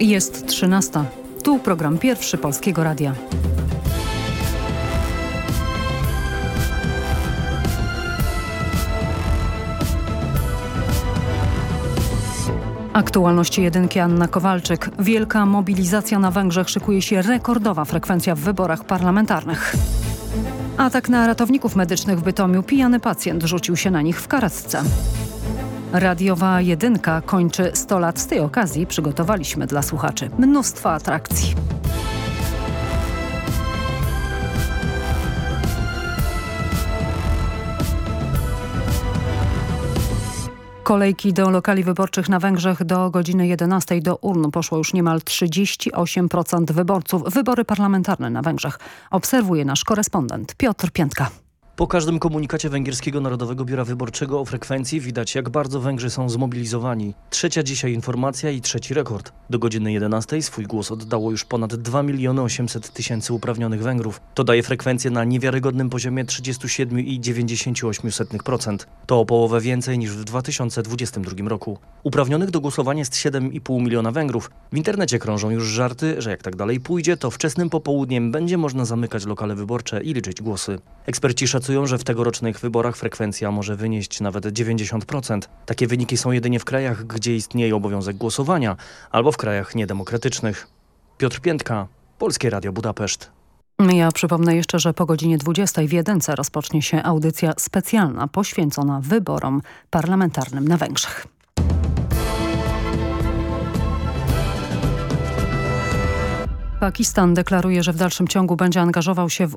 Jest 13. Tu program pierwszy Polskiego Radia. Aktualności jedynki Anna Kowalczyk. Wielka mobilizacja na Węgrzech szykuje się rekordowa frekwencja w wyborach parlamentarnych. Atak na ratowników medycznych w Bytomiu. Pijany pacjent rzucił się na nich w karetce. Radiowa jedynka kończy 100 lat. Z tej okazji przygotowaliśmy dla słuchaczy mnóstwo atrakcji. Kolejki do lokali wyborczych na Węgrzech do godziny 11 do urn poszło już niemal 38% wyborców. Wybory parlamentarne na Węgrzech obserwuje nasz korespondent Piotr Piętka. Po każdym komunikacie Węgierskiego Narodowego Biura Wyborczego o frekwencji widać, jak bardzo Węgrzy są zmobilizowani. Trzecia dzisiaj informacja i trzeci rekord. Do godziny 11 swój głos oddało już ponad 2 miliony 800 tysięcy uprawnionych Węgrów. To daje frekwencję na niewiarygodnym poziomie 37,98%. To o połowę więcej niż w 2022 roku. Uprawnionych do głosowania jest 7,5 miliona Węgrów. W internecie krążą już żarty, że jak tak dalej pójdzie, to wczesnym popołudniem będzie można zamykać lokale wyborcze i liczyć głosy. Eksperci szacują, szacują, że w tegorocznych wyborach frekwencja może wynieść nawet 90%. Takie wyniki są jedynie w krajach, gdzie istnieje obowiązek głosowania albo w krajach niedemokratycznych. Piotr Piętka, Polskie Radio Budapeszt. Ja przypomnę jeszcze, że po godzinie 20 w Jedynce rozpocznie się audycja specjalna poświęcona wyborom parlamentarnym na Węgrzech. Pakistan deklaruje, że w dalszym ciągu będzie angażował się w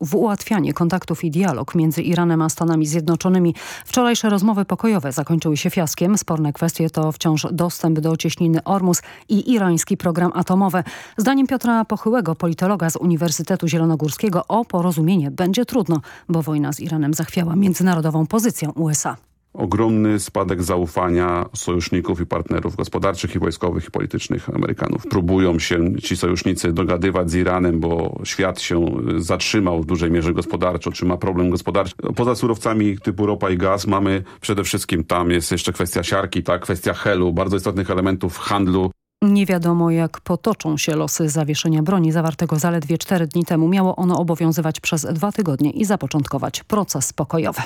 w ułatwianie kontaktów i dialog między Iranem a Stanami Zjednoczonymi. Wczorajsze rozmowy pokojowe zakończyły się fiaskiem. Sporne kwestie to wciąż dostęp do cieśniny Ormus i irański program atomowy. Zdaniem Piotra Pochyłego, politologa z Uniwersytetu Zielonogórskiego, o porozumienie będzie trudno, bo wojna z Iranem zachwiała międzynarodową pozycję USA ogromny spadek zaufania sojuszników i partnerów gospodarczych i wojskowych i politycznych Amerykanów. Próbują się ci sojusznicy dogadywać z Iranem, bo świat się zatrzymał w dużej mierze gospodarczo, czy ma problem gospodarczy. Poza surowcami typu ropa i gaz mamy przede wszystkim tam jest jeszcze kwestia siarki, tak, kwestia helu, bardzo istotnych elementów handlu. Nie wiadomo, jak potoczą się losy zawieszenia broni zawartego zaledwie cztery dni temu. Miało ono obowiązywać przez dwa tygodnie i zapoczątkować proces pokojowy.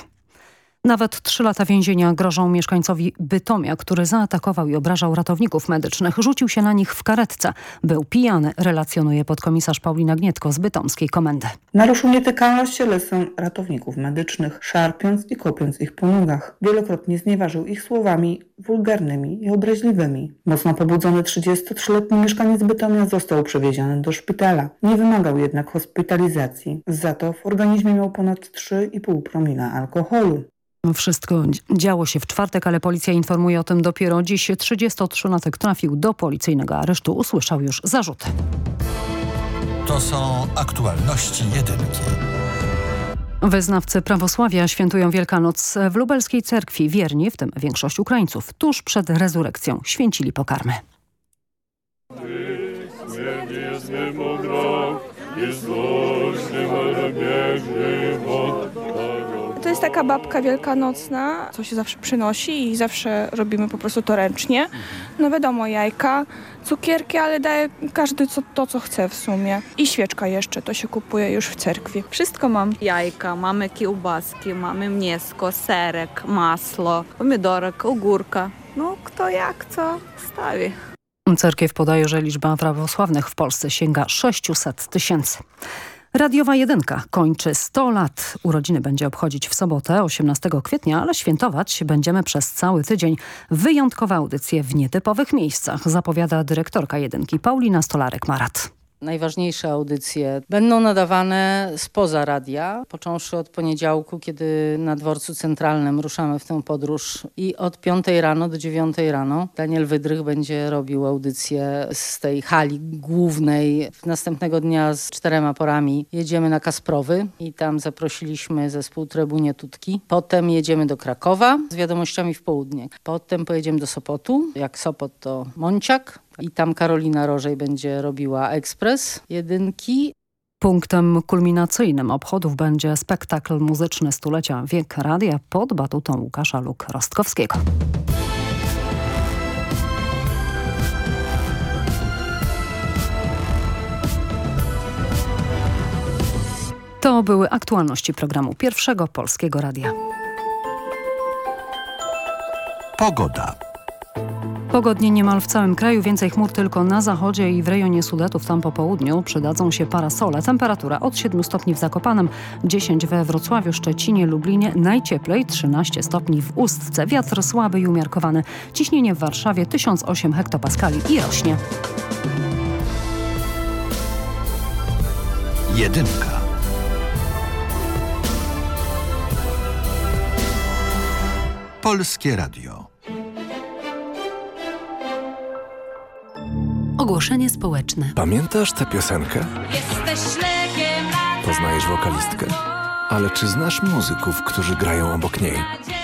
Nawet trzy lata więzienia grożą mieszkańcowi Bytomia, który zaatakował i obrażał ratowników medycznych. Rzucił się na nich w karetce. Był pijany, relacjonuje podkomisarz Paulina Gnietko z Bytomskiej Komendy. Naruszył nietykalność cielesną ratowników medycznych, szarpiąc i kopiąc ich po nogach. Wielokrotnie znieważył ich słowami wulgarnymi i obraźliwymi. Mocno pobudzony 33-letni mieszkaniec Bytomia został przewieziony do szpitala. Nie wymagał jednak hospitalizacji. Za to w organizmie miał ponad 3,5 promila alkoholu. Wszystko działo się w czwartek, ale policja informuje o tym dopiero dziś. 33-latek trafił do policyjnego aresztu. Usłyszał już zarzuty. To są aktualności jedynki. Wyznawcy prawosławia świętują Wielkanoc w lubelskiej cerkwi. Wierni, w tym większość Ukraińców, tuż przed rezurekcją święcili pokarmy. Jest taka babka wielkanocna, co się zawsze przynosi i zawsze robimy po prostu to ręcznie. No wiadomo, jajka, cukierki, ale daje każdy co, to, co chce w sumie. I świeczka jeszcze, to się kupuje już w cerkwi. Wszystko mam. Jajka, mamy kiełbaski, mamy mięsko, serek, masło, pomidorek, ogórka. No kto jak co stawi. Cerkiew podaje, że liczba prawosławnych w Polsce sięga 600 tysięcy. Radiowa Jedynka kończy 100 lat. Urodziny będzie obchodzić w sobotę 18 kwietnia, ale świętować będziemy przez cały tydzień. Wyjątkowe audycje w nietypowych miejscach, zapowiada dyrektorka Jedynki Paulina Stolarek-Marat. Najważniejsze audycje będą nadawane spoza radia, począwszy od poniedziałku, kiedy na dworcu centralnym ruszamy w tę podróż i od 5 rano do 9 rano Daniel Wydrych będzie robił audycję z tej hali głównej. Następnego dnia z czterema porami jedziemy na Kasprowy i tam zaprosiliśmy zespół Trybunie Tutki. Potem jedziemy do Krakowa z wiadomościami w południe. Potem pojedziemy do Sopotu. Jak Sopot to Monciak, i tam Karolina Rożej będzie robiła ekspres jedynki. Punktem kulminacyjnym obchodów będzie spektakl muzyczny stulecia Wiek Radia pod batutą Łukasza Luk-Rostkowskiego. To były aktualności programu Pierwszego Polskiego Radia. Pogoda. Pogodnie niemal w całym kraju, więcej chmur tylko na zachodzie i w rejonie Sudetów, tam po południu przydadzą się parasole. Temperatura od 7 stopni w Zakopanem, 10 we Wrocławiu, Szczecinie, Lublinie, najcieplej 13 stopni w Ustce. Wiatr słaby i umiarkowany. Ciśnienie w Warszawie 1008 hektopaskali i rośnie. Jedynka. Polskie Radio. Ogłoszenie społeczne. Pamiętasz tę piosenkę? Poznajesz wokalistkę? Ale czy znasz muzyków, którzy grają obok niej?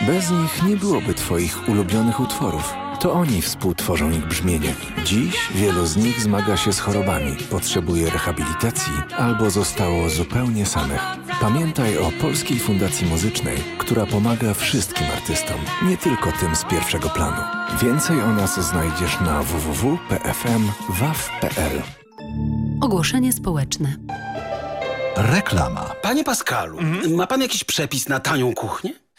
Bez nich nie byłoby twoich ulubionych utworów. To oni współtworzą ich brzmienie. Dziś wielu z nich zmaga się z chorobami, potrzebuje rehabilitacji albo zostało zupełnie samych. Pamiętaj o Polskiej Fundacji Muzycznej, która pomaga wszystkim artystom, nie tylko tym z pierwszego planu. Więcej o nas znajdziesz na www.pfm.waw.pl Ogłoszenie społeczne. Reklama. Panie Pascalu, ma pan jakiś przepis na tanią kuchnię?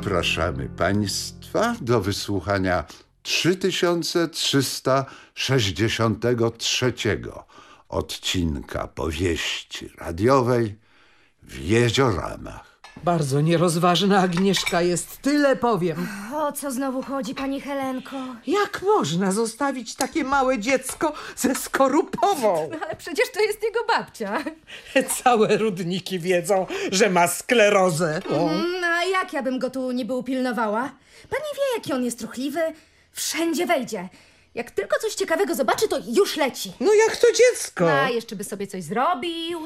Zapraszamy Państwa do wysłuchania 3363 odcinka powieści radiowej w Jezioramach. Bardzo nierozważna Agnieszka jest, tyle powiem. O co znowu chodzi, pani Helenko? Jak można zostawić takie małe dziecko ze skorupową? No ale przecież to jest jego babcia. Całe rudniki wiedzą, że ma sklerozę. Mhm, a jak ja bym go tu niby upilnowała? Pani wie, jaki on jest ruchliwy. Wszędzie wejdzie. Jak tylko coś ciekawego zobaczy, to już leci. No jak to dziecko? A jeszcze by sobie coś zrobił.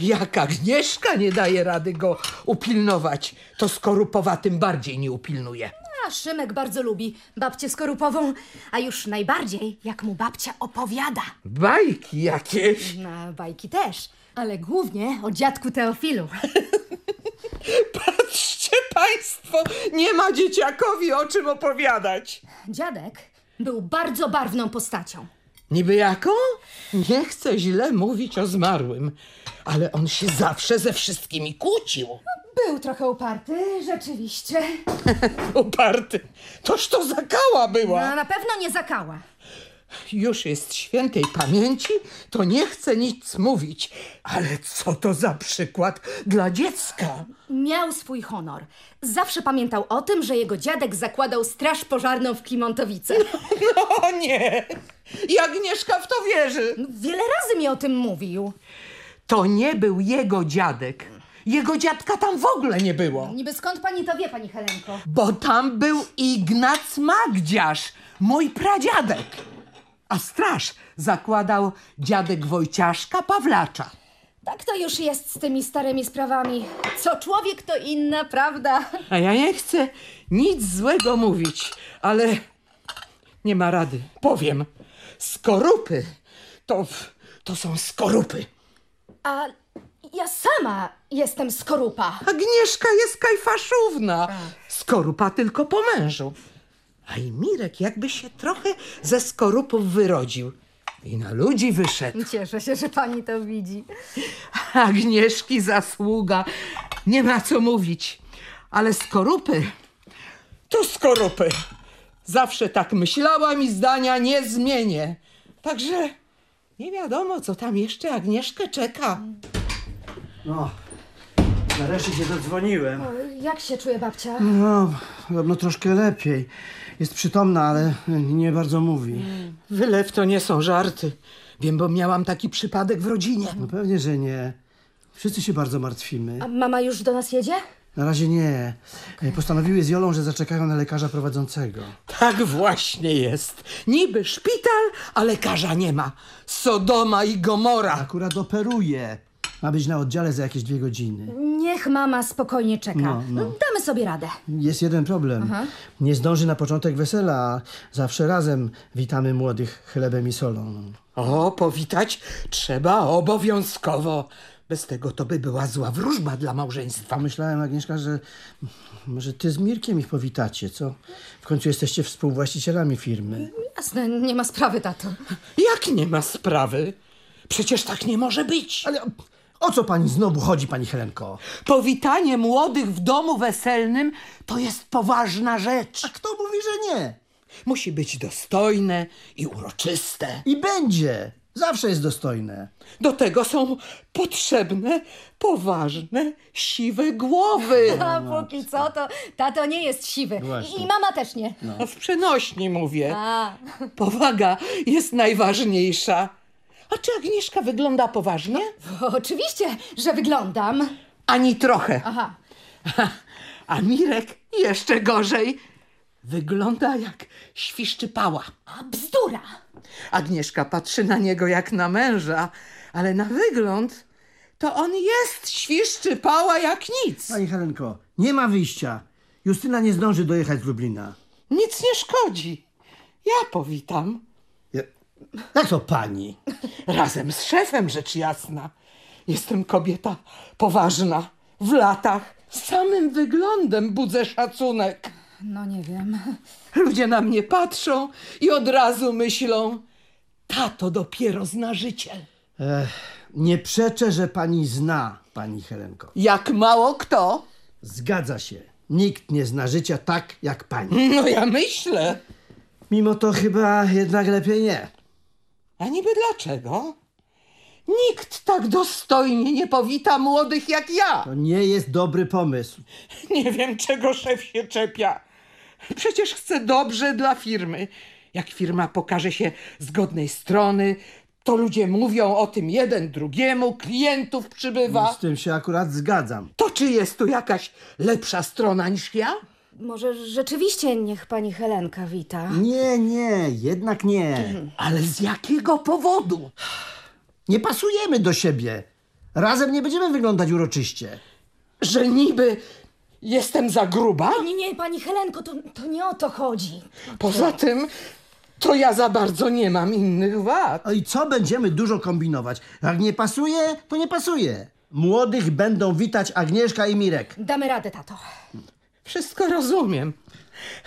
Jak Agnieszka nie daje rady go upilnować, to skorupowa tym bardziej nie upilnuje. A Szymek bardzo lubi babcię skorupową, a już najbardziej, jak mu babcia opowiada. Bajki jakieś? No, bajki też, ale głównie o dziadku Teofilu. Patrzcie państwo, nie ma dzieciakowi o czym opowiadać. Dziadek był bardzo barwną postacią. Niby jaką? Nie chcę źle mówić o zmarłym, ale on się zawsze ze wszystkimi kłócił. Był trochę uparty, rzeczywiście. Uparty. Toż to zakała była. No, na pewno nie zakała. Już jest świętej pamięci, to nie chcę nic mówić. Ale co to za przykład dla dziecka? Miał swój honor. Zawsze pamiętał o tym, że jego dziadek zakładał straż pożarną w Klimontowice. No nie! I Agnieszka w to wierzy. Wiele razy mi o tym mówił. To nie był jego dziadek. Jego dziadka tam w ogóle nie było. Niby skąd pani to wie, pani Helenko? Bo tam był Ignac Magdziarz, mój pradziadek. A straż zakładał dziadek Wojciaszka Pawlacza. Tak to już jest z tymi starymi sprawami. Co człowiek, to inna prawda. A ja nie chcę nic złego mówić, ale nie ma rady. Powiem, skorupy to, to są skorupy. A ja sama jestem skorupa. Agnieszka jest kajfaszówna. Skorupa tylko po mężu. A i Mirek jakby się trochę ze skorupów wyrodził. I na ludzi wyszedł. Cieszę się, że pani to widzi. Agnieszki zasługa. Nie ma co mówić. Ale skorupy to skorupy. Zawsze tak myślałam i zdania nie zmienię. Także nie wiadomo, co tam jeszcze Agnieszkę czeka. No, nareszcie się dodzwoniłem. O, jak się czuje babcia? No, no troszkę lepiej. Jest przytomna, ale nie bardzo mówi. Wylew to nie są żarty. Wiem, bo miałam taki przypadek w rodzinie. No pewnie, że nie. Wszyscy się bardzo martwimy. A mama już do nas jedzie? Na razie nie. Postanowiły z Jolą, że zaczekają na lekarza prowadzącego. Tak właśnie jest. Niby szpital, a lekarza nie ma. Sodoma i Gomora. Akurat operuje. Ma być na oddziale za jakieś dwie godziny. Niech mama spokojnie czeka. No, no. Damy sobie radę. Jest jeden problem. Aha. Nie zdąży na początek wesela, a zawsze razem witamy młodych chlebem i solą. O, powitać trzeba obowiązkowo. Bez tego to by była zła wróżba dla małżeństwa. Myślałem, Agnieszka, że może ty z Mirkiem ich powitacie, co? W końcu jesteście współwłaścicielami firmy. Jasne, nie ma sprawy, tato. Jak nie ma sprawy? Przecież tak nie może być. Ale o co pani znowu chodzi, pani Helenko? Powitanie młodych w domu weselnym to jest poważna rzecz. A kto mówi, że nie? Musi być dostojne i uroczyste. I będzie. Zawsze jest dostojne. Do tego są potrzebne poważne, siwe głowy. A póki co, to tato nie jest siwy. Właśnie. I mama też nie. No. W przenośni mówię. A. Powaga jest najważniejsza. A czy Agnieszka wygląda poważnie? Oczywiście, że wyglądam. Ani trochę. Aha. A Mirek jeszcze gorzej. Wygląda jak świszczypała. A bzdura. Agnieszka patrzy na niego jak na męża, ale na wygląd to on jest świszczypała jak nic. Pani Helenko, nie ma wyjścia. Justyna nie zdąży dojechać z Lublina. Nic nie szkodzi. Ja powitam. Jak to pani? Razem z szefem, rzecz jasna. Jestem kobieta poważna, w latach. Samym wyglądem budzę szacunek. No nie wiem. Ludzie na mnie patrzą i od razu myślą, tato dopiero zna życie. Ech, nie przeczę, że pani zna, pani Helenko. Jak mało kto. Zgadza się. Nikt nie zna życia tak jak pani. No ja myślę. Mimo to chyba jednak lepiej nie. A niby dlaczego? Nikt tak dostojnie nie powita młodych jak ja. To nie jest dobry pomysł. Nie wiem, czego szef się czepia. Przecież chcę dobrze dla firmy. Jak firma pokaże się z godnej strony, to ludzie mówią o tym jeden drugiemu, klientów przybywa. Z tym się akurat zgadzam. To czy jest tu jakaś lepsza strona niż ja? Może rzeczywiście niech pani Helenka wita. Nie, nie, jednak nie. Ale z jakiego powodu? Nie pasujemy do siebie. Razem nie będziemy wyglądać uroczyście. Że niby Jestem za gruba? Nie, nie, pani Helenko, to, to nie o to chodzi. Poza tym, to ja za bardzo nie mam innych wad. No i co będziemy dużo kombinować? Jak nie pasuje, to nie pasuje. Młodych będą witać Agnieszka i Mirek. Damy radę, tato. Wszystko rozumiem.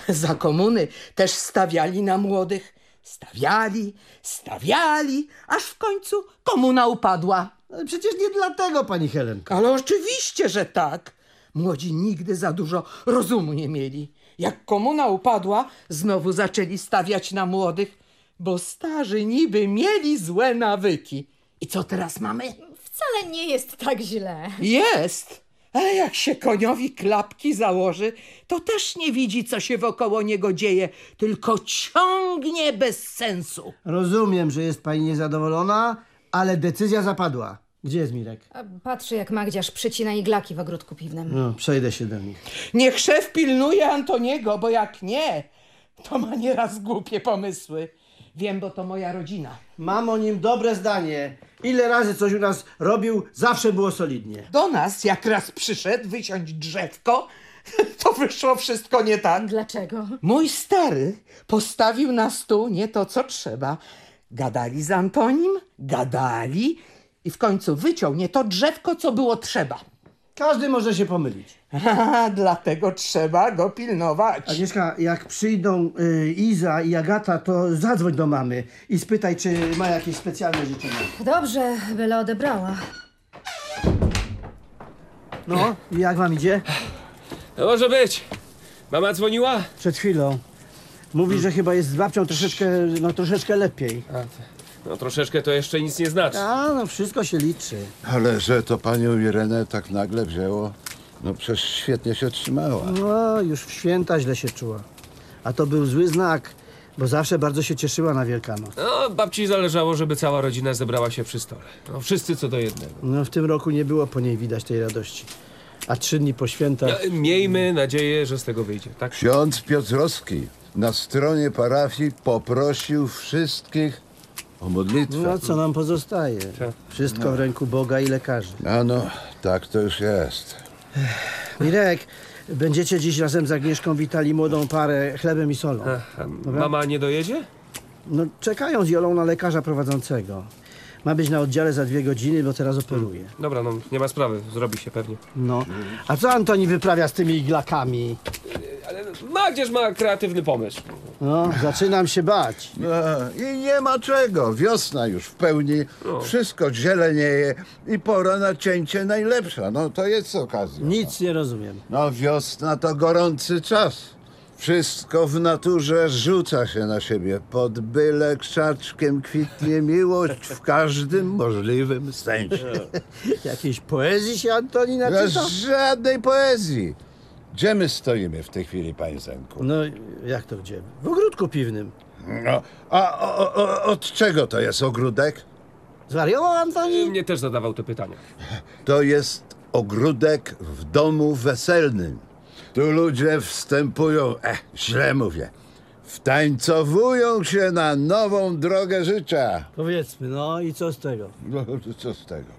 Za komuny też stawiali na młodych. Stawiali, stawiali, aż w końcu komuna upadła. Ale przecież nie dlatego, pani Helenko. Ale oczywiście, że tak. Młodzi nigdy za dużo rozumu nie mieli. Jak komuna upadła, znowu zaczęli stawiać na młodych, bo starzy niby mieli złe nawyki. I co teraz mamy? Wcale nie jest tak źle. Jest! Ale jak się koniowi klapki założy, to też nie widzi, co się wokoło niego dzieje, tylko ciągnie bez sensu. Rozumiem, że jest pani niezadowolona, ale decyzja zapadła. Gdzie jest Mirek? Patrzy, jak Magdziarz przycina iglaki w ogródku piwnym. No, przejdę się do nich. Niech szef pilnuje Antoniego, bo jak nie, to ma nieraz głupie pomysły. Wiem, bo to moja rodzina. Mam o nim dobre zdanie. Ile razy coś u nas robił, zawsze było solidnie. Do nas, jak raz przyszedł wyciąć drzewko, to wyszło wszystko nie tak. Dlaczego? Mój stary postawił na stół nie to, co trzeba. Gadali z Antonim, gadali i w końcu wyciął nie to drzewko, co było trzeba. Każdy może się pomylić. A, dlatego trzeba go pilnować. Agnieszka, jak przyjdą y, Iza i Agata, to zadzwoń do mamy i spytaj, czy ma jakieś specjalne życzenia. Dobrze, byle odebrała. No, i jak wam idzie? No może być. Mama dzwoniła? Przed chwilą. Mówi, że chyba jest z babcią troszeczkę, no troszeczkę lepiej. No troszeczkę to jeszcze nic nie znaczy. A, no wszystko się liczy. Ale że to panią Irenę tak nagle wzięło, no przecież świetnie się trzymała. No, już w święta źle się czuła. A to był zły znak, bo zawsze bardzo się cieszyła na Wielkanoc. No, babci zależało, żeby cała rodzina zebrała się przy stole. No, wszyscy co do jednego. No, w tym roku nie było po niej widać tej radości. A trzy dni po świętach... No, miejmy nadzieję, że z tego wyjdzie, tak? Ksiądz Piotrowski na stronie parafii poprosił wszystkich o modlitwę. No, co nam pozostaje? Wszystko w ręku Boga i lekarzy. A no, tak to już jest. Mirek, będziecie dziś razem z Agnieszką witali młodą parę chlebem i solą. Dobra? Mama nie dojedzie? No, czekają z Jolą na lekarza prowadzącego. Ma być na oddziale za dwie godziny, bo teraz operuje. Dobra, no nie ma sprawy, zrobi się pewnie. No. A co Antoni wyprawia z tymi iglakami? Magdzież ma kreatywny pomysł. No, zaczynam się bać. No, I nie ma czego. Wiosna już w pełni, wszystko zielenieje i pora na cięcie najlepsza. No to jest okazja. Nic nie rozumiem. No wiosna to gorący czas. Wszystko w naturze rzuca się na siebie. Pod byle krzaczkiem kwitnie miłość w każdym możliwym sensie. Jakiejś poezji się Antoni Bez naczyta? żadnej poezji. Gdzie my stoimy w tej chwili, panie Zenku? No, jak to gdzie? W ogródku piwnym. No, a o, o, od czego to jest ogródek? Zwariował Antoni? Mnie też zadawał te pytania. To jest ogródek w domu weselnym. Tu ludzie wstępują, eh, źle mówię, wtańcowują się na nową drogę życia. Powiedzmy, no i co z tego? No, co z tego?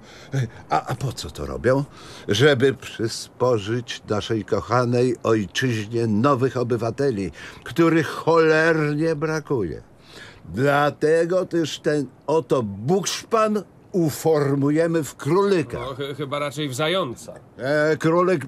A, a po co to robią? Żeby przysporzyć naszej kochanej ojczyźnie nowych obywateli, których cholernie brakuje. Dlatego też ten oto bukszpan uformujemy w królika. No, ch- chyba raczej w zająca. E, królik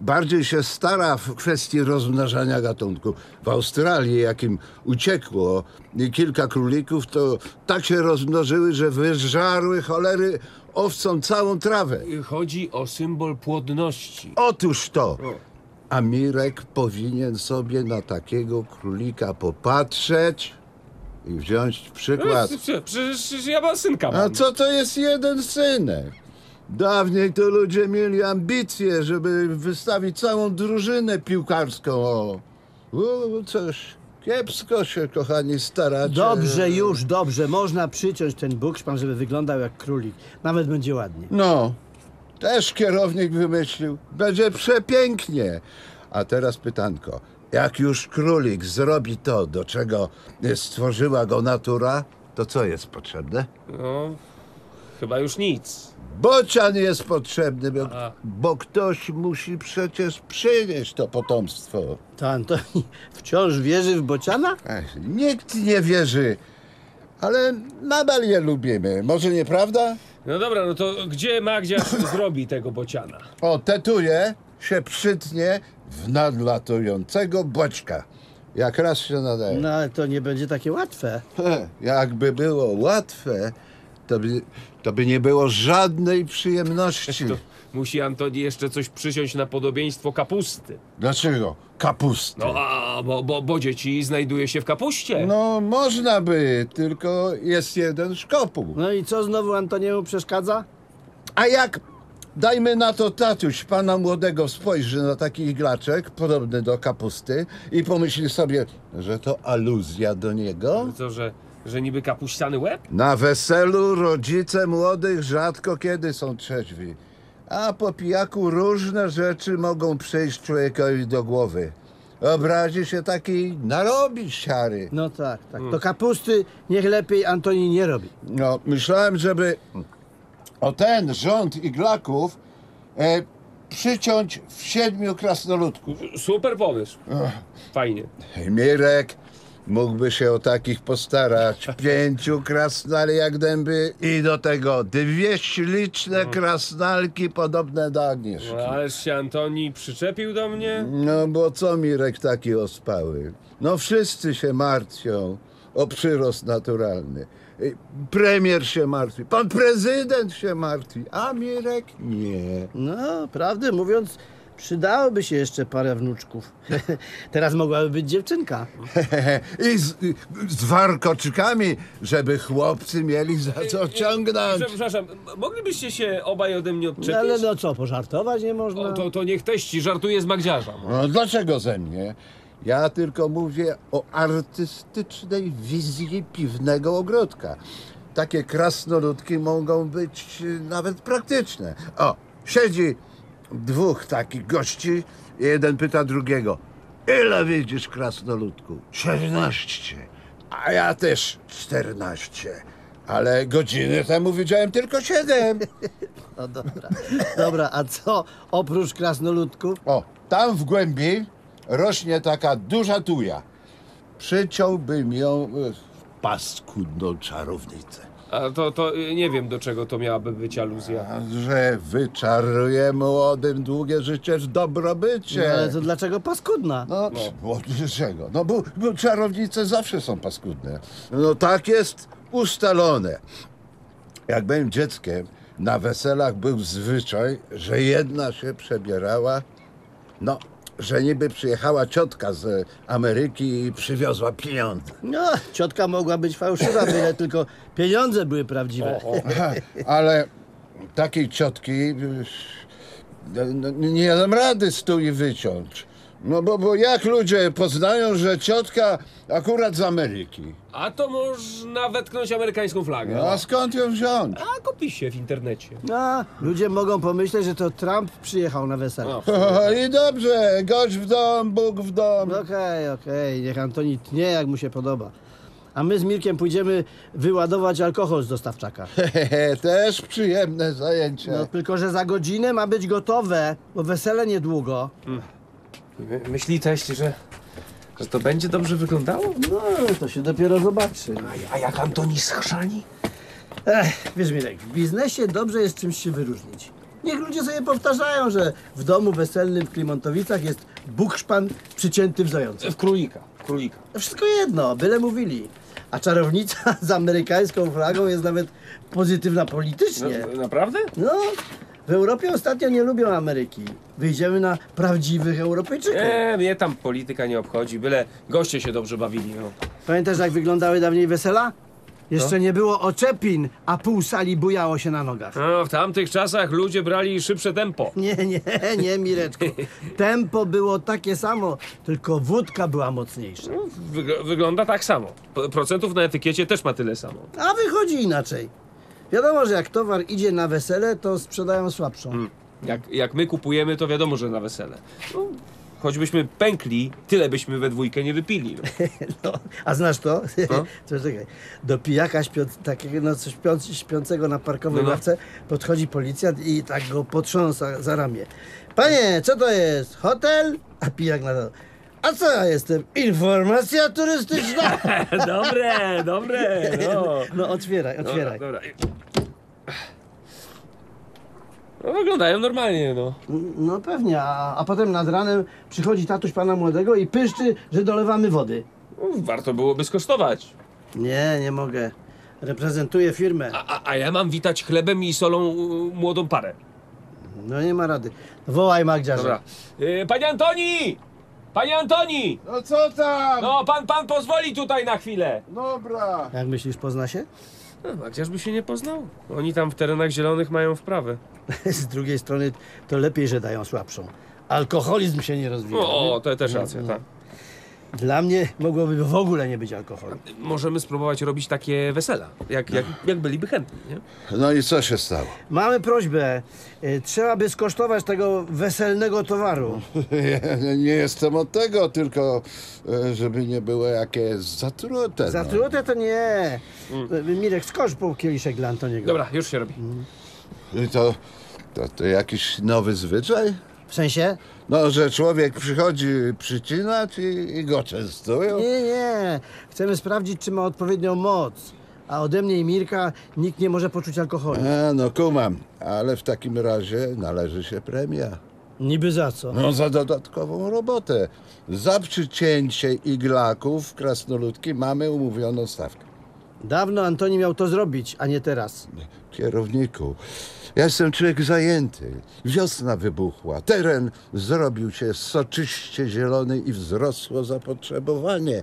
bardziej się stara w kwestii rozmnażania gatunku. W Australii, jakim uciekło kilka królików, to tak się rozmnożyły, że wyżarły cholery owcom całą trawę. Chodzi o symbol płodności. Otóż to. A Mirek powinien sobie na takiego królika popatrzeć i wziąć przykład. Prze- Przecież ja mam synka. Mam. A co to jest jeden synek? Dawniej to ludzie mieli ambicje, żeby wystawić całą drużynę piłkarską. O, o coś kiepsko się, kochani, staracie. Dobrze już, dobrze. Można przyciąć ten bukszpan, żeby wyglądał jak królik. Nawet będzie ładnie. No, też kierownik wymyślił. Będzie przepięknie. A teraz pytanko. Jak już królik zrobi to, do czego stworzyła go natura, to co jest potrzebne? No, chyba już nic. Bocian jest potrzebny, bo, bo ktoś musi przecież przynieść to potomstwo. To Antoni wciąż wierzy w bociana? Ech, nikt nie wierzy, ale nadal je lubimy. Może nieprawda? No dobra, no to gdzie Magdziarz zrobi tego bociana? O, tetuje się przytnie w nadlatującego boćka. Jak raz się nadaje. No ale to nie będzie takie łatwe. Jakby było łatwe, to by, to by nie było żadnej przyjemności. To musi Antoni jeszcze coś przysiąść na podobieństwo kapusty. Dlaczego? Kapusty. No a, bo, bo, bo dzieci znajduje się w kapuście. No, można by, tylko jest jeden szkopuł. No i co znowu Antoniemu przeszkadza? A jak, dajmy na to tatuś pana młodego spojrzy na taki iglaczek, podobny do kapusty i pomyśli sobie, że to aluzja do niego? Co, że, że niby kapuściany łeb? Na weselu rodzice młodych rzadko kiedy są trzeźwi, a po pijaku różne rzeczy mogą przyjść człowiekowi do głowy. Obrazi się taki, narobi siary. No tak, tak. To kapusty niech lepiej Antoni nie robi. No, myślałem, żeby o ten rząd iglaków e, przyciąć w siedmiu krasnoludków. Super pomysł. Fajnie. Mirek mógłby się o takich postarać. Pięciu krasnali jak dęby i do tego dwie śliczne krasnalki podobne do Agnieszki. No, ależ się Antoni przyczepił do mnie. No bo co Mirek taki ospały? No wszyscy się martwią o przyrost naturalny. Y, Premier się martwi, pan prezydent się martwi, a Mirek nie. No, prawdę mówiąc, przydałoby się jeszcze parę wnuczków. Teraz mogłaby być dziewczynka. I z, z warkoczykami, żeby chłopcy mieli za co ciągnąć. Przepraszam, moglibyście się obaj ode mnie odczepić? No, ale no co, pożartować nie można? O, to, to niech teści żartuje z Magdziarza. No, dlaczego ze mnie? Ja tylko mówię o artystycznej wizji piwnego ogródka. Takie krasnoludki mogą być nawet praktyczne. O, siedzi dwóch takich gości, jeden pyta drugiego, ile widzisz krasnoludku? 17. A ja też 14. Ale godziny temu widziałem tylko 7. No dobra. Dobra, a co oprócz krasnoludków? O, tam w głębi rośnie taka duża tuja. Przyciąłbym ją w paskudną czarownicę. A to, to y, nie wiem, do czego to miałaby być aluzja. A Że wyczaruje młodym długie życie w dobrobycie. No, ale to dlaczego paskudna? No, bo dlaczego? No bo, bo czarownice zawsze są paskudne. No tak jest ustalone. Jak byłem dzieckiem, na weselach był zwyczaj, że jedna się przebierała, no, że niby przyjechała ciotka z Ameryki i przywiozła pieniądze. No, ciotka mogła być fałszywa, byle tylko pieniądze były prawdziwe. Ale takiej ciotki y, no, nie dam rady i wyciąć. No bo, bo jak ludzie poznają, że ciotka akurat z Ameryki? A to można wetknąć amerykańską flagę. No, a skąd ją wziąć? A kupi się w internecie. No, ludzie mogą pomyśleć, że to Trump przyjechał na wesele. O, I dobrze, gość w dom, Bóg w dom. Okej, okej, niech Antoni tnie jak mu się podoba. A my z Mirkiem pójdziemy wyładować alkohol z dostawczaka. Hehehe, też przyjemne zajęcie. No tylko, że za godzinę ma być gotowe, bo wesele niedługo. My, że, że to będzie dobrze wyglądało? No, to się dopiero zobaczy. A, a jak Antoni schrzani? Ech, wiesz Mirek, w biznesie dobrze jest czymś się wyróżnić. Niech ludzie sobie powtarzają, że w domu weselnym w Klimontowicach jest bukszpan przycięty w zająca. W królika, w królika. Wszystko jedno, byle mówili. A czarownica z amerykańską flagą jest nawet pozytywna politycznie. No, naprawdę? No, w Europie ostatnio nie lubią Ameryki. Wyjdziemy na prawdziwych Europejczyków. Nie, mnie tam polityka nie obchodzi, byle goście się dobrze bawili. No. Pamiętasz, jak wyglądały dawniej wesela? Jeszcze nie było oczepin, a pół sali bujało się na nogach. No, w tamtych czasach ludzie brali szybsze tempo. Nie, nie, nie, Mireczku. Tempo było takie samo, tylko wódka była mocniejsza. Wygl- wygląda tak samo. P- Procentów na etykiecie też ma tyle samo. A wychodzi inaczej. Wiadomo, że jak towar idzie na wesele, to sprzedają słabszą. Jak, jak my kupujemy, to wiadomo, że na wesele. No, choćbyśmy pękli, tyle byśmy we dwójkę nie wypili. No. No, a znasz to? No. to czekaj. Do pijaka śpią, takiego no, śpiąc, śpiącego na parkowej No, no. ławce podchodzi policjant i tak go potrząsa za ramię. Panie, co to jest? Hotel? A pijak na to. A co ja jestem? Informacja turystyczna? dobre, dobre. No, no otwieraj, otwieraj. Dobra, dobra. No, wyglądają normalnie, no. No pewnie, a, a potem nad ranem przychodzi tatuś pana młodego i pyszczy, że dolewamy wody. No, Warto byłoby skosztować. Nie, nie mogę. Reprezentuję firmę. A, a, a ja mam witać chlebem i solą y, młodą parę. No nie ma rady. Wołaj Magdziarza. Dobra. Y, panie Antoni! Panie Antoni! No co tam? No, pan, pan pozwoli tutaj na chwilę. Dobra. Jak myślisz, pozna się? No, a gdzieżby się nie poznał? Oni tam w terenach zielonych mają wprawę. Z drugiej strony to lepiej, że dają słabszą. Alkoholizm się nie rozwija. O, o nie? to też racja, No, tak. Dla mnie mogłoby w ogóle nie być alkoholu. Możemy spróbować robić takie wesela, jak, jak, jak byliby chętni, nie? No i co się stało? Mamy prośbę. Y, Trzeba by skosztować tego weselnego towaru. Ja nie jestem od tego, tylko e, żeby nie było jakieś zatrute. no. Zatrute to nie. Y, Mirek, skocz po kieliszek dla Antoniego. Dobra, już się robi. I to, to, to jakiś nowy zwyczaj? W sensie? No, że człowiek przychodzi przycinać i, i go częstują? Nie, nie. Chcemy sprawdzić, czy ma odpowiednią moc. A ode mnie i Mirka nikt nie może poczuć alkoholu. A, no kumam, ale w takim razie należy się premia. Niby za co? No za dodatkową robotę. Za przycięcie iglaków krasnoludki mamy umówioną stawkę. Dawno Antoni miał to zrobić, a nie teraz. Kierowniku, ja jestem człowiek zajęty. Wiosna wybuchła, teren zrobił się soczyście zielony i wzrosło zapotrzebowanie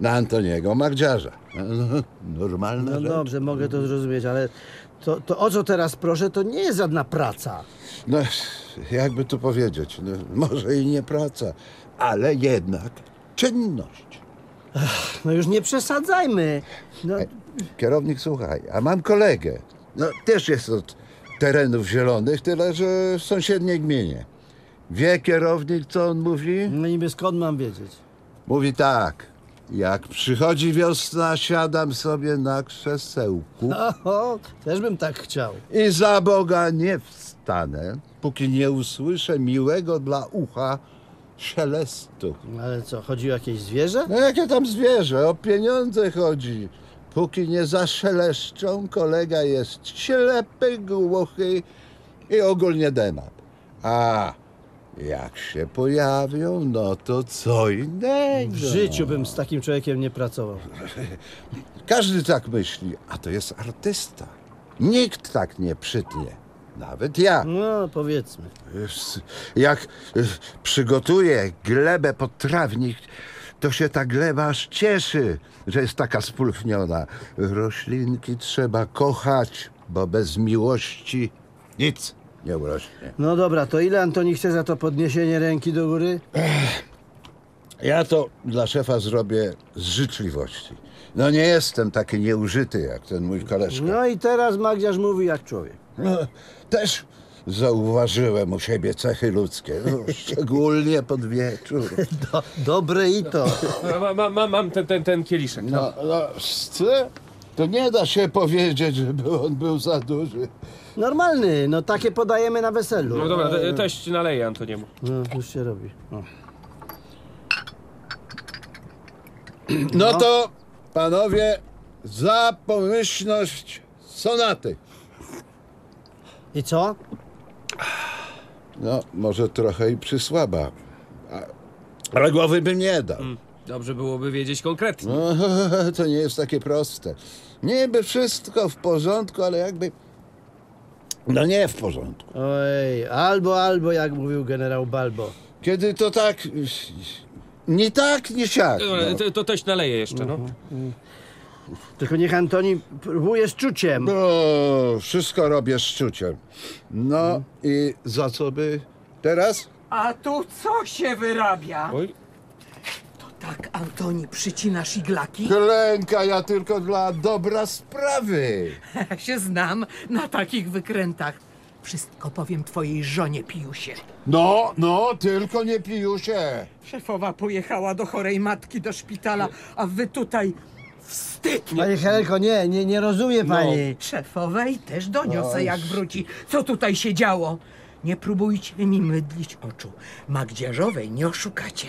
na Antoniego Magdziarza. No, Normalna No rzecz. dobrze, mogę to zrozumieć, ale to, to o co teraz proszę, to nie jest żadna praca. No, jakby tu powiedzieć, no, może i nie praca, ale jednak czynność. No już nie przesadzajmy. No, Kierownik, słuchaj, a mam kolegę. No, też jest od terenów zielonych, tyle że w sąsiedniej gminie. Wie kierownik, co on mówi? no niby skąd mam wiedzieć? Mówi tak. Jak przychodzi wiosna, siadam sobie na krzesełku O, też bym tak chciał. i za Boga nie wstanę, póki nie usłyszę miłego dla ucha szelestu. Ale co, chodzi o jakieś zwierzę? No jakie tam zwierzę? O pieniądze chodzi. Póki nie zaszeleszczą, kolega jest ślepy, głuchy i ogólnie demat. A jak się pojawią, no to co innego. W życiu bym z takim człowiekiem nie pracował. Każdy tak myśli, a to jest artysta. Nikt tak nie przytnie. Nawet ja. No, powiedzmy. Jak y, przygotuję glebę pod trawnik, to się ta gleba aż cieszy, że jest taka spulchniona. Roślinki trzeba kochać, bo bez miłości nic nie urośnie. No dobra, to ile Antoni chce za to podniesienie ręki do góry? Ja to dla szefa zrobię z życzliwości. No nie jestem taki nieużyty jak ten mój koleżka. No i teraz Magdziarz mówi jak człowiek. No, też zauważyłem u siebie cechy ludzkie, no, szczególnie pod wieczór. Do, dobre i to. Ma, ma, ma, mam ten, ten, ten kieliszek. No, no, co? To nie da się powiedzieć, żeby on był za duży. Normalny, no takie podajemy na weselu. No dobra, te, teść naleję Antoniemu. No, już się robi. O. No to, panowie, za pomyślność sonaty. I co? No, może trochę i przysłaba. A- Ale głowy bym nie dał. Dobrze byłoby wiedzieć konkretnie. No, to nie jest takie proste. Niby wszystko w porządku, ale jakby... No nie w porządku. Oj, albo, albo, jak mówił generał Balbo. Kiedy to tak... Ni tak, ni siak. No. to, to teść naleję jeszcze, no. Tylko niech Antoni próbuje z czuciem. No, wszystko robię z czuciem. No i za co by teraz? A tu co się wyrabia? Oj. To tak, Antoni, przycinasz iglaki? Klęka ja tylko dla dobra sprawy. Ja się znam na takich wykrętach. Wszystko powiem twojej żonie, Pijusie. No, no, tylko nie Pijusie. Szefowa pojechała do chorej matki do szpitala, a wy tutaj wstyd! Pani Helenko, nie, nie, nie rozumie pani. No, szefowej też doniosę, jak wróci. Co tutaj się działo? Nie próbujcie mi mydlić oczu. Magdziarzowej nie oszukacie.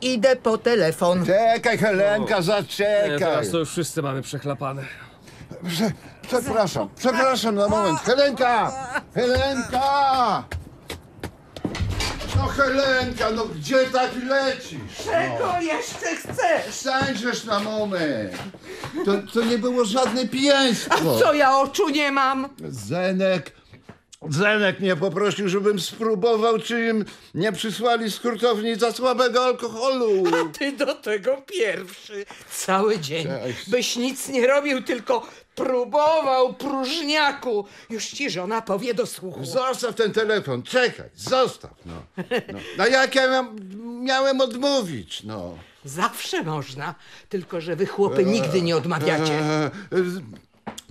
Idę po telefon. Czekaj, Helenka, Nie, zaczekaj. teraz to już wszyscy mamy przechlapane. Prze, przepraszam, przepraszam na moment. Helenka! Helenka! No Helenka, no gdzie tak lecisz? Czego jeszcze chcesz? Stańżesz na moment. To, to nie było żadne A pijaństwo. co ja oczu nie mam? Zenek, Zenek mnie poprosił, żebym spróbował, czy im nie przysłali z hurtowni za słabego alkoholu. A ty do tego pierwszy. Cały dzień. Cześć. Byś nic nie robił, tylko próbował próżniaku. Już ci żona powie do słuchu. Zostaw ten telefon, czekaj, zostaw, no. No, no jak ja miałem, odmówić, no. Zawsze można, tylko że wy chłopy nigdy nie odmawiacie.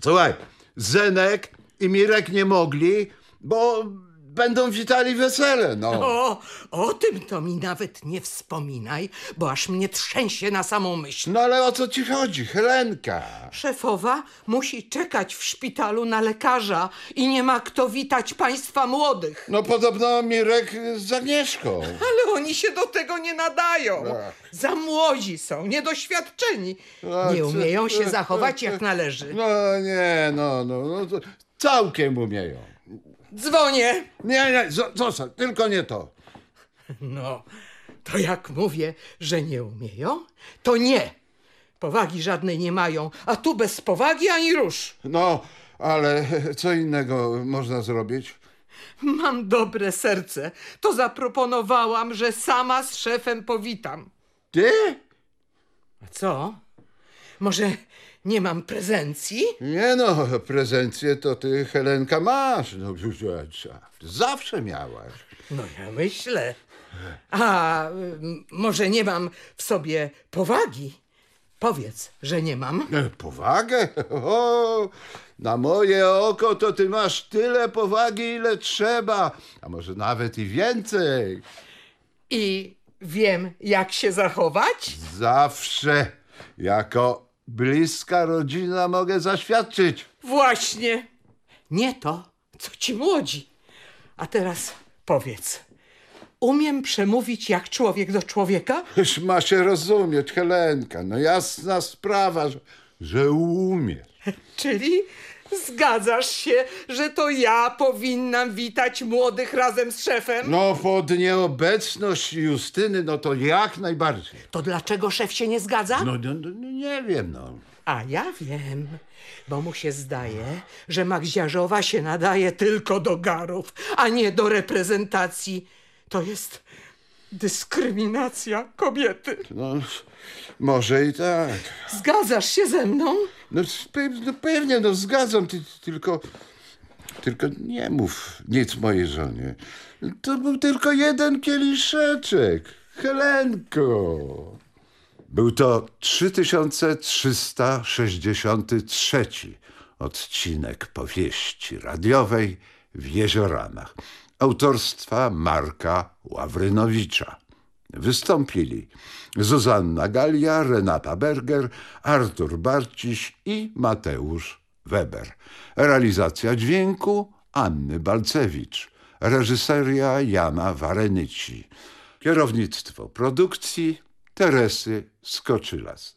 Słuchaj, Zenek i Mirek nie mogli, bo będą witali wesele, no. O, o tym to mi nawet nie wspominaj, bo aż mnie trzęsie na samą myśl. No ale o co ci chodzi, Helenka? Szefowa musi czekać w szpitalu na lekarza i nie ma kto witać państwa młodych. No podobno Mirek z Agnieszką. Ale oni się do tego nie nadają. Ach. Za młodzi są, niedoświadczeni. A, Nie co- umieją się zachować jak należy. No nie, no, no, no całkiem umieją. Dzwonię. Nie, nie, zo- zostaw, tylko nie to. No, to jak mówię, że nie umieją, to nie. Powagi żadnej nie mają, a tu bez powagi ani rusz. No, ale co innego można zrobić? Mam dobre serce. To zaproponowałam, że sama z szefem powitam. Ty? A co? Może nie mam prezencji? Nie no, prezencję to ty, Helenka, masz. No, zawsze miałaś. No ja myślę. A może nie mam w sobie powagi? Powiedz, że nie mam. E, Powagę? O, na moje oko to ty masz tyle powagi, ile trzeba. A może nawet i więcej. I wiem, jak się zachować? Zawsze jako bliska rodzina mogę zaświadczyć. Właśnie. Nie to, co ci młodzi. A teraz powiedz. Umiem przemówić jak człowiek do człowieka? Już ma się rozumieć, Helenka. No jasna sprawa, że, że umiesz. Czyli zgadzasz się, że to ja powinnam witać młodych razem z szefem? No pod nieobecność Justyny, no to jak najbardziej. To dlaczego szef się nie zgadza? No, no, no nie wiem, no. A ja wiem, bo mu się zdaje, że Magziarzowa się nadaje tylko do garów, a nie do reprezentacji. To jest dyskryminacja kobiety. no. Może i tak. Zgadzasz się ze mną? No, no pewnie, no zgadzam, ty, tylko... Tylko nie mów nic mojej żonie. To był tylko jeden kieliszeczek. Helenko. Był to 3363 odcinek powieści radiowej w Jezioranach autorstwa Marka Ławrynowicza. Wystąpili Zuzanna Galia, Renata Berger, Artur Barciś i Mateusz Weber. Realizacja dźwięku Anny Balcewicz. Reżyseria Jana Warenyci. Kierownictwo produkcji Teresy Skoczylas.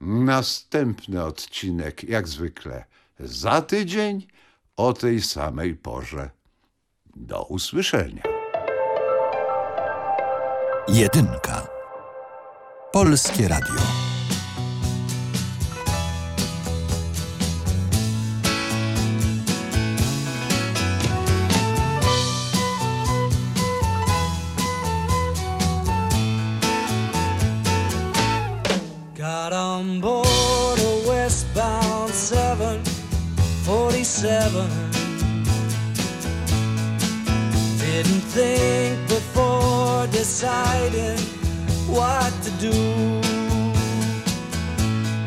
Następny odcinek, jak zwykle, za tydzień o tej samej porze. Do usłyszenia. Jedynka. Polskie Radio. Got on board a westbound 747. Didn't think deciding what to do.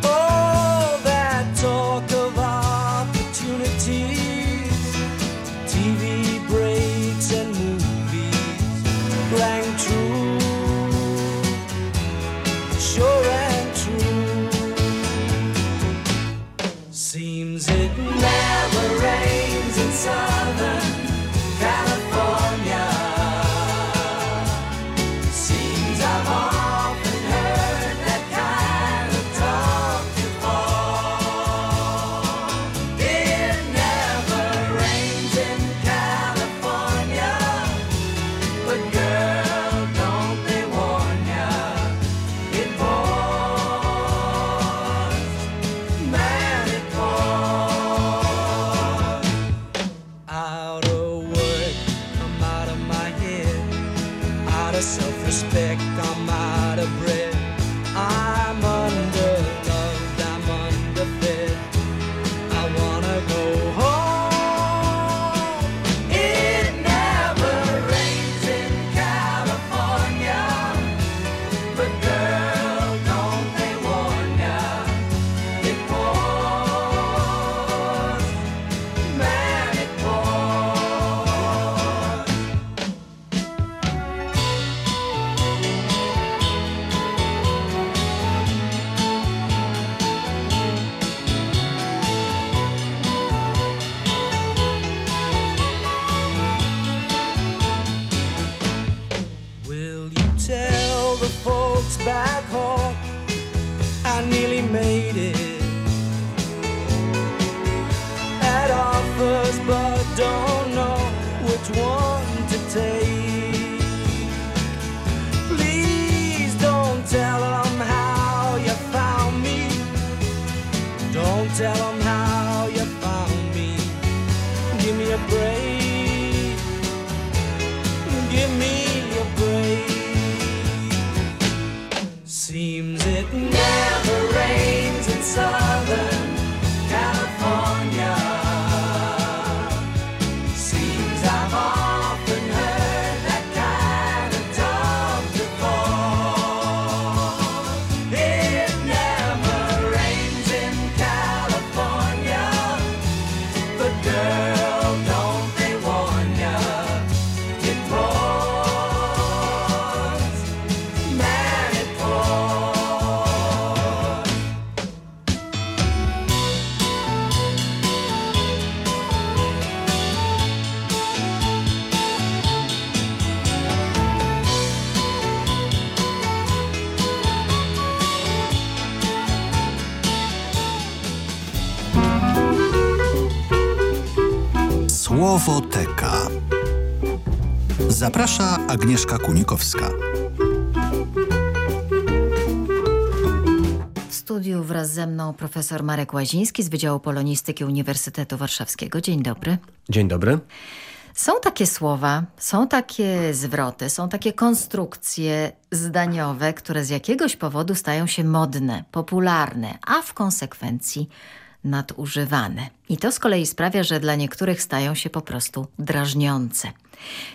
All that talk folks back home I nearly made it? Słowoteka. Zaprasza Agnieszka Kunikowska. W studiu wraz ze mną profesor Marek Łaziński z Wydziału Polonistyki Uniwersytetu Warszawskiego. Dzień dobry. Dzień dobry. Są takie słowa, są takie zwroty, są takie konstrukcje zdaniowe, które z jakiegoś powodu stają się modne, popularne, a w konsekwencji nadużywane. I to z kolei sprawia, że dla niektórych stają się po prostu drażniące.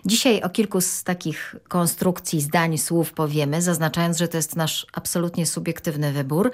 Dzisiaj o kilku z takich konstrukcji, zdań, słów powiemy, zaznaczając, że to jest nasz absolutnie subiektywny wybór.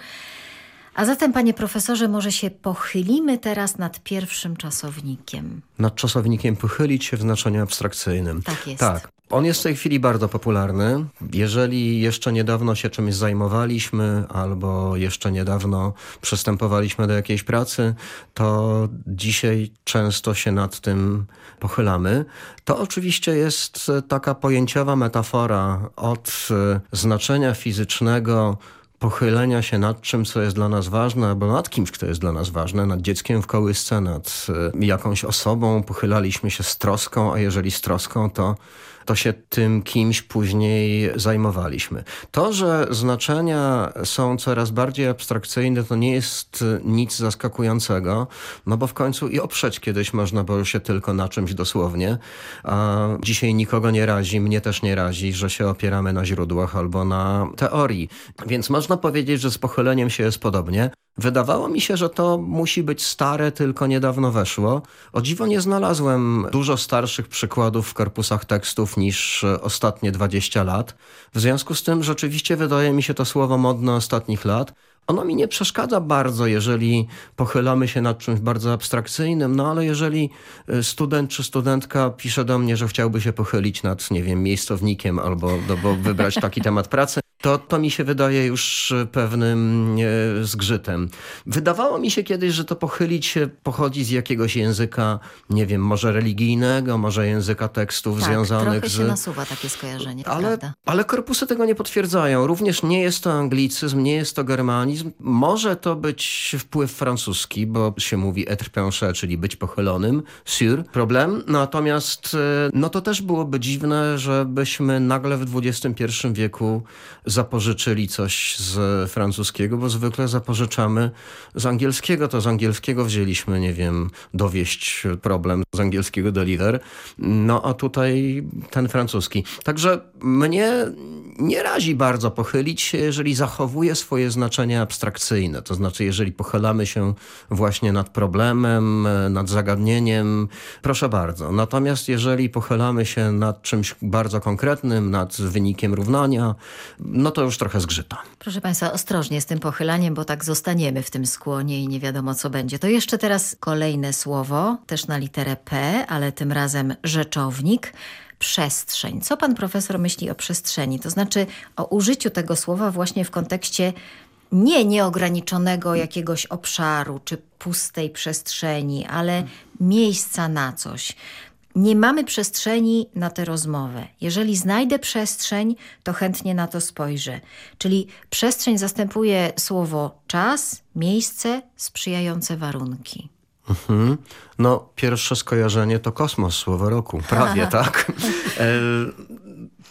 A zatem, panie profesorze, może się pochylimy teraz nad pierwszym czasownikiem. Nad czasownikiem pochylić się w znaczeniu abstrakcyjnym. Tak jest. Tak. On jest w tej chwili bardzo popularny. Jeżeli jeszcze niedawno się czymś zajmowaliśmy albo jeszcze niedawno przystępowaliśmy do jakiejś pracy, to dzisiaj często się nad tym pochylamy. To oczywiście jest taka pojęciowa metafora od e, znaczenia fizycznego pochylenia się nad czym, co jest dla nas ważne, albo nad kimś, kto jest dla nas ważny, nad dzieckiem w kołysce, nad e, jakąś osobą. Pochylaliśmy się z troską, a jeżeli z troską, to to się tym kimś później zajmowaliśmy. To, że znaczenia są coraz bardziej abstrakcyjne, to nie jest nic zaskakującego, no bo w końcu i oprzeć kiedyś można było się tylko na czymś dosłownie, a dzisiaj nikogo nie razi, mnie też nie razi, że się opieramy na źródłach albo na teorii. Więc można powiedzieć, że z pochyleniem się jest podobnie. Wydawało mi się, że to musi być stare, tylko niedawno weszło. O dziwo nie znalazłem dużo starszych przykładów w korpusach tekstów niż ostatnie 20 lat. W związku z tym rzeczywiście wydaje mi się to słowo modne ostatnich lat. Ono mi nie przeszkadza bardzo, jeżeli pochylamy się nad czymś bardzo abstrakcyjnym, no ale jeżeli y, student czy studentka pisze do mnie, że chciałby się pochylić nad, nie wiem, miejscownikiem albo, albo wybrać taki temat pracy, to, to mi się wydaje już pewnym e, zgrzytem. Wydawało mi się kiedyś, że to pochylić się pochodzi z jakiegoś języka, nie wiem, może religijnego, może języka tekstów tak, związanych trochę z... się nasuwa takie skojarzenie, ale, prawda. ale korpusy tego nie potwierdzają. Również nie jest to anglicyzm, nie jest to germanizm. Może to być wpływ francuski, bo się mówi être penché, czyli być pochylonym, sur, problem. Natomiast e, no to też byłoby dziwne, żebyśmy nagle w XXI wieku zapożyczyli coś z francuskiego, bo zwykle zapożyczamy z angielskiego. To z angielskiego wzięliśmy, nie wiem, dowieść problem z angielskiego deliver. No a tutaj ten francuski. Także mnie nie razi bardzo pochylić się, jeżeli zachowuje swoje znaczenie abstrakcyjne. To znaczy, jeżeli pochylamy się właśnie nad problemem, nad zagadnieniem, proszę bardzo. Natomiast jeżeli pochylamy się nad czymś bardzo konkretnym, nad wynikiem równania, no to już trochę zgrzyta. Proszę Państwa, ostrożnie z tym pochylaniem, bo tak zostaniemy w tym skłonie i nie wiadomo co będzie. To jeszcze teraz kolejne słowo, też na literę P, ale tym razem rzeczownik przestrzeń. Co pan profesor myśli o przestrzeni? To znaczy o użyciu tego słowa właśnie w kontekście nie nieograniczonego jakiegoś obszaru czy pustej przestrzeni, ale miejsca na coś. Nie mamy przestrzeni na tę rozmowę. Jeżeli znajdę przestrzeń, to chętnie na to spojrzę. Czyli przestrzeń zastępuje słowo czas, miejsce, sprzyjające warunki. Mhm. No, pierwsze skojarzenie to kosmos, słowo roku. Prawie, tak?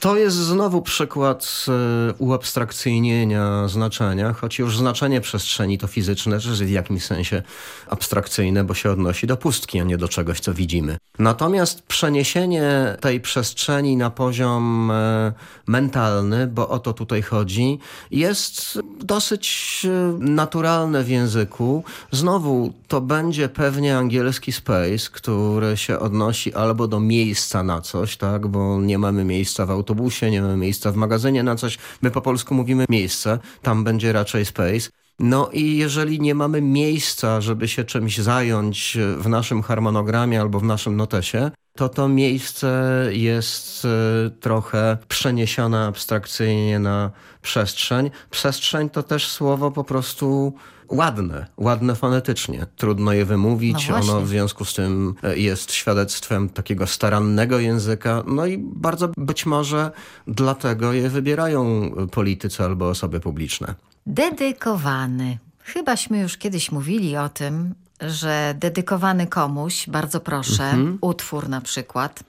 To jest znowu przykład e, uabstrakcyjnienia znaczenia, choć już znaczenie przestrzeni to fizyczne też jest w jakimś sensie abstrakcyjne, bo się odnosi do pustki, a nie do czegoś, co widzimy. Natomiast przeniesienie tej przestrzeni na poziom e, mentalny, bo o to tutaj chodzi, jest dosyć e, naturalne w języku. Znowu to będzie pewnie angielski space, który się odnosi albo do miejsca na coś, tak, bo nie mamy miejsca w autobusie, nie mamy miejsca w magazynie na coś. My po polsku mówimy miejsce, tam będzie raczej space. No i jeżeli nie mamy miejsca, żeby się czymś zająć w naszym harmonogramie albo w naszym notesie, to to miejsce jest y, trochę przeniesione abstrakcyjnie na przestrzeń. Przestrzeń to też słowo po prostu ładne, ładne fonetycznie. Trudno je wymówić, No ono w związku z tym e, jest świadectwem takiego starannego języka, no i bardzo być może dlatego je wybierają politycy albo osoby publiczne. Dedykowany. Chybaśmy już kiedyś mówili o tym, że dedykowany komuś, bardzo proszę, Mhm. utwór na przykład,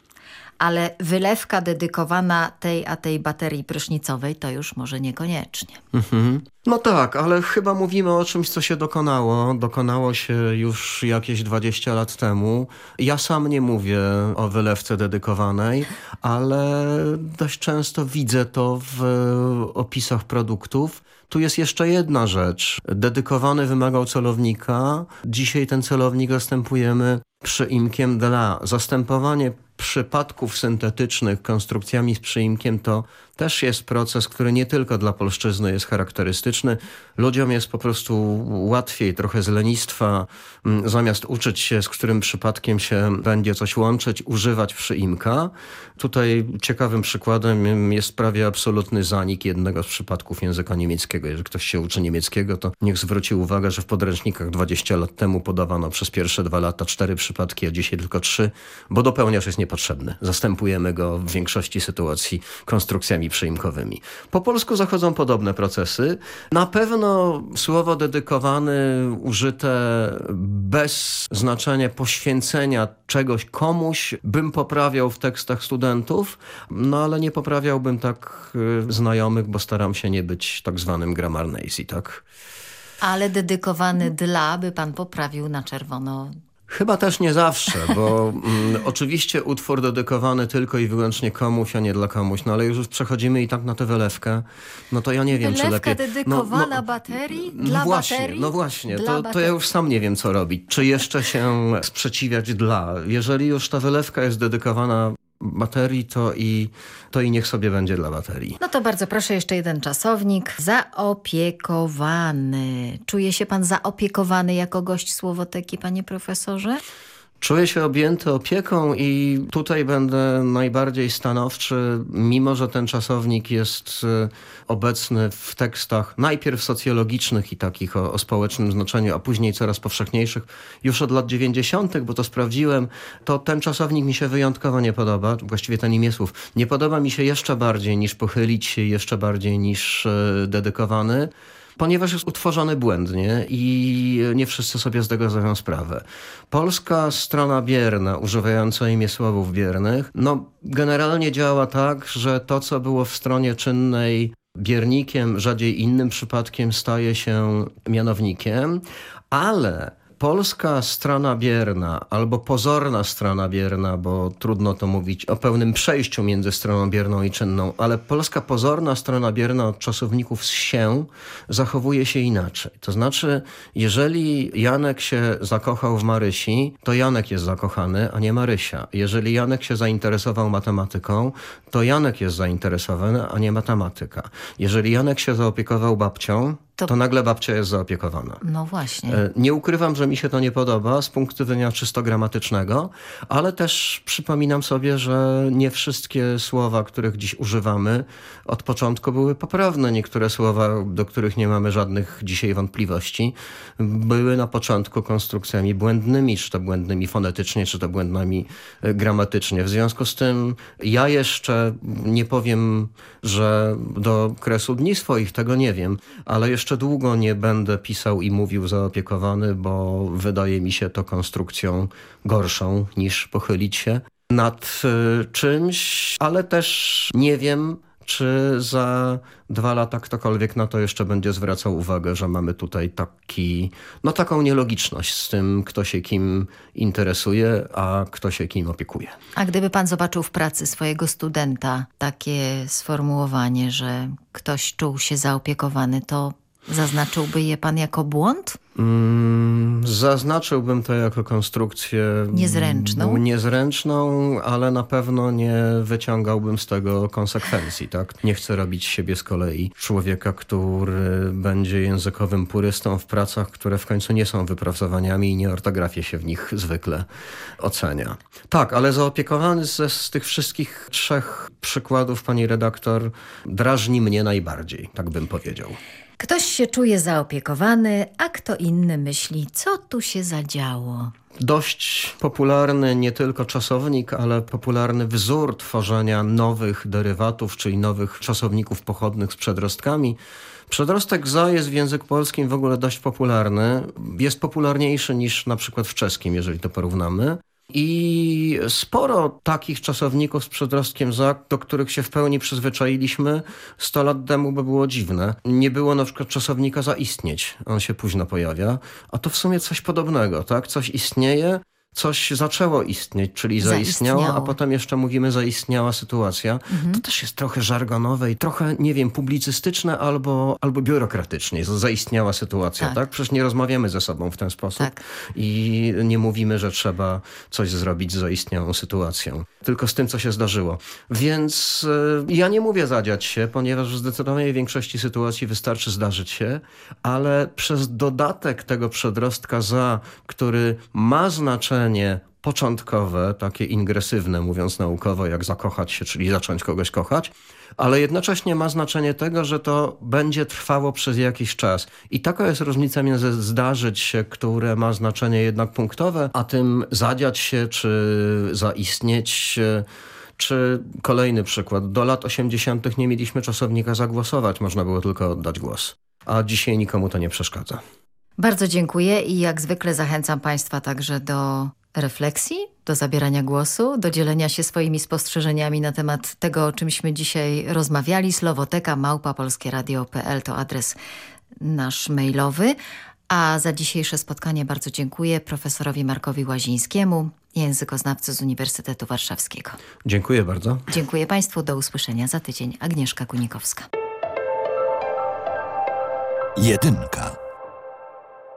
ale wylewka dedykowana tej a tej baterii prysznicowej to już może niekoniecznie. Mhm. No tak, ale chyba mówimy o czymś, co się dokonało. Dokonało się już jakieś 20 lat temu. Ja sam nie mówię o wylewce dedykowanej, ale dość często widzę to w opisach produktów. Tu jest jeszcze jedna rzecz. Dedykowany wymagał celownika. Dzisiaj ten celownik zastępujemy przyimkiem dla. Zastępowanie przypadków syntetycznych konstrukcjami z przyimkiem to też jest proces, który nie tylko dla polszczyzny jest charakterystyczny. Ludziom jest po prostu łatwiej, trochę z lenistwa, mm, zamiast uczyć się, z którym przypadkiem się będzie coś łączyć, używać przyimka. Tutaj ciekawym przykładem jest prawie absolutny zanik jednego z przypadków języka niemieckiego. Jeżeli ktoś się uczy niemieckiego, to niech zwróci uwagę, że w podręcznikach 20 lat temu podawano przez pierwsze dwa lata cztery przypadki, a dzisiaj tylko trzy, bo dopełniacz jest niepotrzebny. Zastępujemy go w większości sytuacji konstrukcjami przyimkowymi. Po polsku zachodzą podobne procesy. Na pewno słowo dedykowany użyte bez znaczenia poświęcenia czegoś komuś bym poprawiał w tekstach studentów, no ale nie poprawiałbym tak y, znajomych, bo staram się nie być tak zwanym grammar nazi, tak? Ale dedykowany dla by pan poprawił na czerwono Chyba też nie zawsze, bo mm, oczywiście utwór dedykowany tylko i wyłącznie komuś, a nie dla komuś, no ale już przechodzimy i tak na tę wylewkę, no to ja nie wiem, czy Wylewka lepiej... dedykowana no, no, baterii? no Dla właśnie, baterii? No właśnie, to, to ja już sam nie wiem, co robić. Czy jeszcze się sprzeciwiać dla? Jeżeli już ta wylewka jest dedykowana baterii, to i, to i niech sobie będzie dla baterii. No to bardzo proszę, jeszcze jeden czasownik. Zaopiekowany. Czuje się pan zaopiekowany jako gość Słowoteki, panie profesorze? Czuję się objęty opieką i tutaj będę najbardziej stanowczy, mimo że ten czasownik jest e, obecny w tekstach najpierw socjologicznych i takich o, o społecznym znaczeniu, a później coraz powszechniejszych już od lat 90., bo to sprawdziłem, to ten czasownik mi się wyjątkowo nie podoba, właściwie ten imię słów. Nie podoba mi się jeszcze bardziej niż pochylić się, jeszcze bardziej niż e, dedykowany ponieważ jest utworzony błędnie i nie wszyscy sobie z tego zdają sprawę. Polska strona bierna, używająca imię słowów biernych, no generalnie działa tak, że to, co było w stronie czynnej biernikiem, rzadziej innym przypadkiem staje się mianownikiem, ale polska strona bierna albo pozorna strona bierna, bo trudno to mówić o pełnym przejściu między stroną bierną i czynną, ale polska pozorna strona bierna od czasowników z się zachowuje się inaczej. To znaczy, jeżeli Janek się zakochał w Marysi, to Janek jest zakochany, a nie Marysia. Jeżeli Janek się zainteresował matematyką, to Janek jest zainteresowany, a nie matematyka. Jeżeli Janek się zaopiekował babcią, To- to nagle babcia jest zaopiekowana. No właśnie. E, Nie ukrywam, że mi się to nie podoba z punktu widzenia czysto gramatycznego, ale też przypominam sobie, że nie wszystkie słowa, których dziś używamy, od początku były poprawne. Niektóre słowa, do których nie mamy żadnych dzisiaj wątpliwości, były na początku konstrukcjami błędnymi, czy to błędnymi fonetycznie, czy to błędnymi e, gramatycznie. W związku z tym ja jeszcze nie powiem, że do kresu dni swoich tego nie wiem, ale jeszcze długo nie będę pisał i mówił zaopiekowany, bo wydaje mi się to konstrukcją gorszą niż pochylić się nad y, czymś, ale też nie wiem, czy za dwa lata ktokolwiek na to jeszcze będzie zwracał uwagę, że mamy tutaj taki, no taką nielogiczność z tym, kto się kim interesuje, a kto się kim opiekuje. A gdyby pan zobaczył w pracy swojego studenta takie sformułowanie, że ktoś czuł się zaopiekowany, to zaznaczyłby je pan jako błąd? Mm, zaznaczyłbym to jako konstrukcję Niezręczną? niezręczną, ale na pewno nie wyciągałbym z tego konsekwencji. Tak? Nie chcę robić z siebie z kolei człowieka, który będzie językowym purystą w pracach, które w końcu nie są wypracowaniami i nie ortografię się w nich zwykle ocenia. Tak, ale zaopiekowany ze, z tych wszystkich trzech przykładów pani redaktor drażni mnie najbardziej, tak bym powiedział. Ktoś się czuje zaopiekowany, a kto inny myśli, co tu się zadziało. Dość popularny nie tylko czasownik, ale popularny wzór tworzenia nowych derywatów, czyli nowych czasowników pochodnych z przedrostkami. Przedrostek za jest w języku polskim w ogóle dość popularny. Jest popularniejszy niż na przykład w czeskim, jeżeli to porównamy. I sporo takich czasowników z przedrostkiem za, do których się w pełni przyzwyczailiśmy, 100 lat temu by było dziwne. Nie było na przykład czasownika zaistnieć. On się późno pojawia. A to w sumie coś podobnego, tak? Coś istnieje, coś zaczęło istnieć, czyli zaistniało, Zaistniało. a potem jeszcze mówimy zaistniała sytuacja. Mhm. To też jest trochę żargonowe i trochę, nie wiem, publicystyczne albo, albo biurokratycznie. Zaistniała sytuacja, tak. Tak. Przecież nie rozmawiamy ze sobą w ten sposób Tak. i nie mówimy, że trzeba coś zrobić z zaistniałą sytuacją, tylko z tym, co się zdarzyło. Więc e, ja nie mówię zadziać się, ponieważ w zdecydowanej większości sytuacji wystarczy zdarzyć się, ale przez dodatek tego przedrostka za, który ma znaczenie początkowe, takie ingresywne, mówiąc naukowo, jak zakochać się, czyli zacząć kogoś kochać, ale jednocześnie ma znaczenie tego, że to będzie trwało przez jakiś czas. I taka jest różnica między zdarzyć się, które ma znaczenie jednak punktowe, a tym zadziać się, czy zaistnieć. Czy kolejny przykład. Do lat 80. nie mieliśmy czasownika zagłosować, można było tylko oddać głos. A dzisiaj nikomu to nie przeszkadza. Bardzo dziękuję i jak zwykle zachęcam Państwa także do refleksji, do zabierania głosu, do dzielenia się swoimi spostrzeżeniami na temat tego, o czymśmy dzisiaj rozmawiali. Słowoteka małpa polskieradio.pl to adres nasz mailowy. A za dzisiejsze spotkanie bardzo dziękuję profesorowi Markowi Łazińskiemu, językoznawcy z Uniwersytetu Warszawskiego. Dziękuję bardzo. Dziękuję Państwu, do usłyszenia za tydzień. Agnieszka Kunikowska. Jedynka.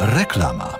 Reklama.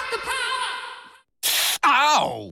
No!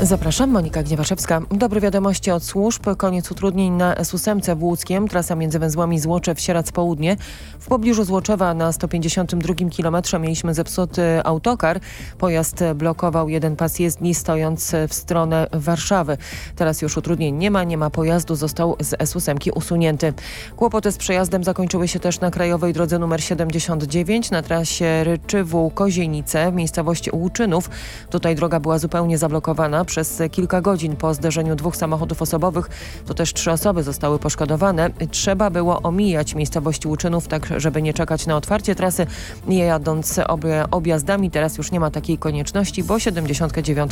Zapraszam, Monika Gniewaszewska. Dobre wiadomości od służb. Koniec utrudnień na S8 w Łódzkiem. Trasa między węzłami Złoczew-Sieradz Południe. W pobliżu Złoczewa na 152 km mieliśmy zepsuty autokar. Pojazd blokował jeden pas jezdni stojąc w stronę Warszawy. Teraz już utrudnień nie ma, nie ma pojazdu, został z S8 usunięty. Kłopoty z przejazdem zakończyły się też na krajowej drodze nr 79 na trasie Ryczywu-Kozienice w miejscowości Łuczynów. Tutaj droga była zupełnie zablokowana przez kilka godzin po zderzeniu dwóch samochodów osobowych. To też trzy osoby zostały poszkodowane. Trzeba było omijać miejscowość Łuczynów, tak żeby nie czekać na otwarcie trasy. Jadąc obie, objazdami teraz już nie ma takiej konieczności, bo 79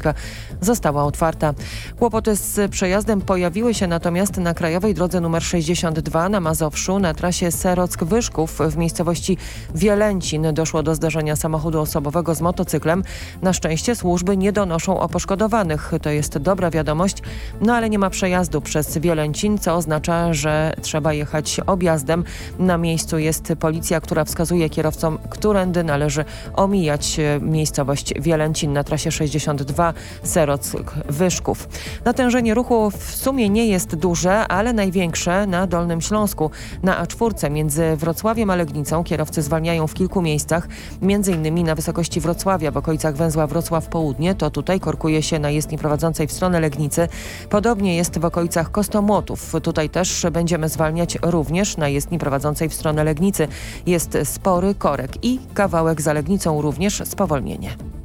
została otwarta. Kłopoty z przejazdem pojawiły się natomiast na krajowej drodze numer 62 na Mazowszu na trasie Serock-Wyszków w miejscowości Wielęcin. Doszło do zdarzenia samochodu osobowego z motocyklem. Na szczęście służby nie donoszą o poszkodowanych. To jest dobra wiadomość, no ale nie ma przejazdu przez Wielęcin, co oznacza, że trzeba jechać objazdem. Na miejscu jest policja, która wskazuje kierowcom, którędy należy omijać e, miejscowość Wielęcin na trasie 62 Serock-Wyszków. Natężenie ruchu w sumie nie jest duże, ale największe na Dolnym Śląsku. Na A4 między Wrocławiem a Legnicą kierowcy zwalniają w kilku miejscach, między innymi na wysokości Wrocławia w okolicach węzła Wrocław Południe, to tutaj korkuje się na jezdni prowadzącej w stronę Legnicy. Podobnie jest w okolicach Kostomłotów. Tutaj też będziemy zwalniać również na jezdni prowadzącej w stronę Legnicy. Jest spory korek i kawałek za Legnicą również spowolnienie.